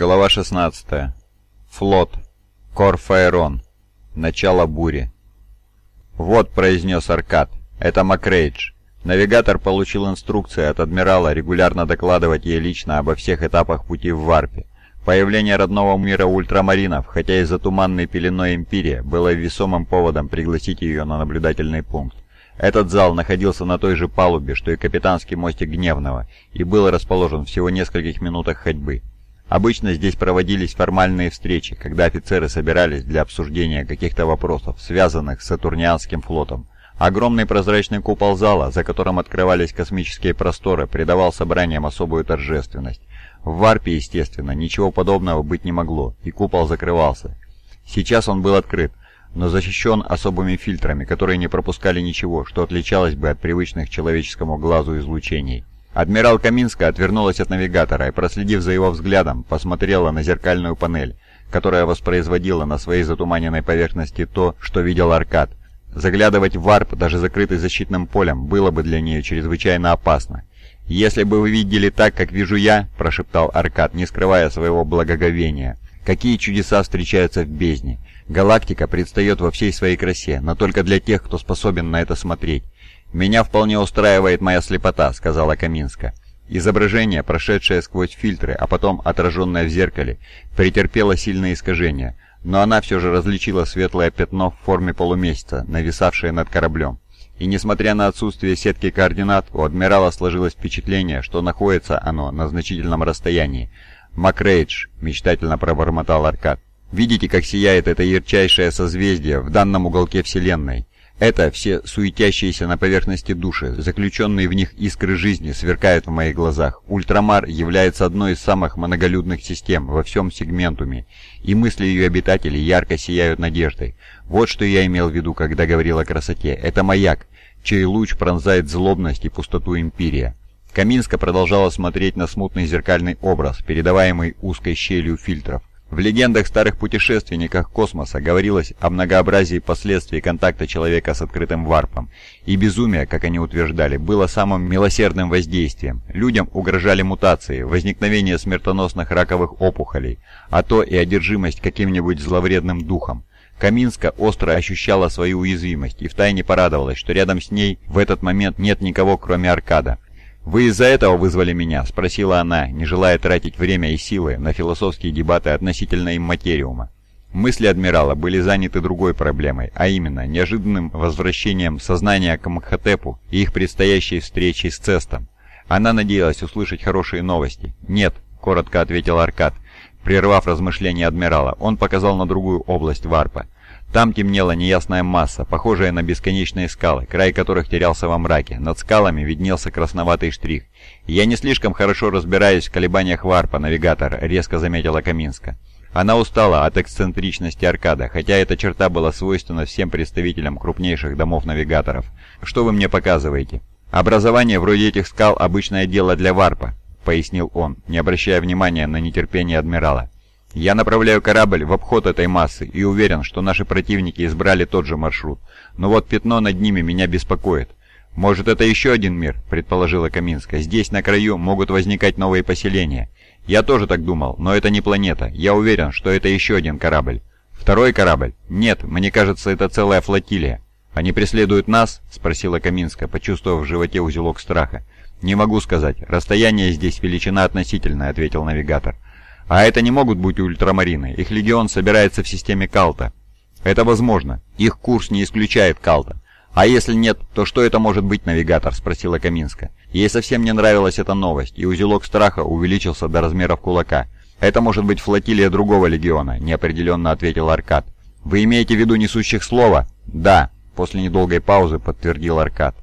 Глава 16. Флот. Корфаэрон. Начало бури. «Вот», — произнес Аркад, — «это Макрейдж». Навигатор получил инструкции от адмирала регулярно докладывать ей лично обо всех этапах пути в Варпе. Появление родного мира ультрамаринов, хотя и за туманной пеленой Империи, было весомым поводом пригласить ее на наблюдательный пункт. Этот зал находился на той же палубе, что и капитанский мостик Гневного, и был расположен всего нескольких минутах ходьбы. Обычно здесь проводились формальные встречи, когда офицеры собирались для обсуждения каких-то вопросов, связанных с Сатурнианским флотом. Огромный прозрачный купол зала, за которым открывались космические просторы, придавал собраниям особую торжественность. В варпе, естественно, ничего подобного быть не могло, и купол закрывался. Сейчас он был открыт, но защищен особыми фильтрами, которые не пропускали ничего, что отличалось бы от привычных человеческому глазу излучений. Адмирал Каминска отвернулась от навигатора и, проследив за его взглядом, посмотрела на зеркальную панель, которая воспроизводила на своей затуманенной поверхности то, что видел Аркад. Заглядывать в варп, даже закрытый защитным полем, было бы для нее чрезвычайно опасно. «Если бы вы видели так, как вижу я», – прошептал Аркад, не скрывая своего благоговения, – «какие чудеса встречаются в бездне! Галактика предстает во всей своей красе, но только для тех, кто способен на это смотреть. «Меня вполне устраивает моя слепота», — сказала Каминска. Изображение, прошедшее сквозь фильтры, а потом отраженное в зеркале, претерпело сильные искажения, но она все же различила светлое пятно в форме полумесяца, нависавшее над кораблем. И несмотря на отсутствие сетки координат, у адмирала сложилось впечатление, что находится оно на значительном расстоянии. «Макрейдж», — мечтательно пробормотал Аркад. «Видите, как сияет это ярчайшее созвездие в данном уголке Вселенной?» Это все суетящиеся на поверхности души, заключенные в них искры жизни, сверкают в моих глазах. Ультрамар является одной из самых многолюдных систем во всем сегментуме, и мысли ее обитателей ярко сияют надеждой. Вот что я имел в виду, когда говорил о красоте. Это маяк, чей луч пронзает злобность и пустоту Империя. Каминска продолжала смотреть на смутный зеркальный образ, передаваемый узкой щелью фильтров. В легендах старых путешественниках космоса говорилось о многообразии последствий контакта человека с открытым варпом, и безумие, как они утверждали, было самым милосердным воздействием. Людям угрожали мутации, возникновение смертоносных раковых опухолей, а то и одержимость каким-нибудь зловредным духом. Каминска остро ощущала свою уязвимость и втайне порадовалась, что рядом с ней в этот момент нет никого, кроме Аркада. «Вы из-за этого вызвали меня?» – спросила она, не желая тратить время и силы на философские дебаты относительно имматериума. Мысли адмирала были заняты другой проблемой, а именно неожиданным возвращением сознания к Мхотепу и их предстоящей встречей с Цестом. Она надеялась услышать хорошие новости. «Нет», — коротко ответил Аркад, прервав размышления адмирала. Он показал на другую область варпа. Там темнела неясная масса, похожая на бесконечные скалы, край которых терялся во мраке. Над скалами виднелся красноватый штрих. «Я не слишком хорошо разбираюсь в колебаниях варпа, навигатор», — резко заметила Каминска. Она устала от эксцентричности аркада, хотя эта черта была свойственна всем представителям крупнейших домов-навигаторов. «Что вы мне показываете?» «Образование вроде этих скал – обычное дело для варпа», — пояснил он, не обращая внимания на нетерпение адмирала. Я направляю корабль в обход этой массы и уверен, что наши противники избрали тот же маршрут. Но вот пятно над ними меня беспокоит. «Может, это еще один мир?» – предположила Каминска. «Здесь, на краю, могут возникать новые поселения». «Я тоже так думал, но это не планета. Я уверен, что это еще один корабль». «Второй корабль?» «Нет, мне кажется, это целая флотилия». «Они преследуют нас?» – спросила Каминска, почувствовав в животе узелок страха. «Не могу сказать. Расстояние здесь величина относительная», – ответил навигатор. А это не могут быть ультрамарины. Их легион собирается в системе Калта. Это возможно. Их курс не исключает Калта. «А если нет, то что это может быть, навигатор?» – спросила Каминска. Ей совсем не нравилась эта новость, и узелок страха увеличился до размеров кулака. «Это может быть флотилия другого легиона», – неопределенно ответил Аркад. «Вы имеете в виду несущих слова?» «Да», – после недолгой паузы подтвердил Аркад.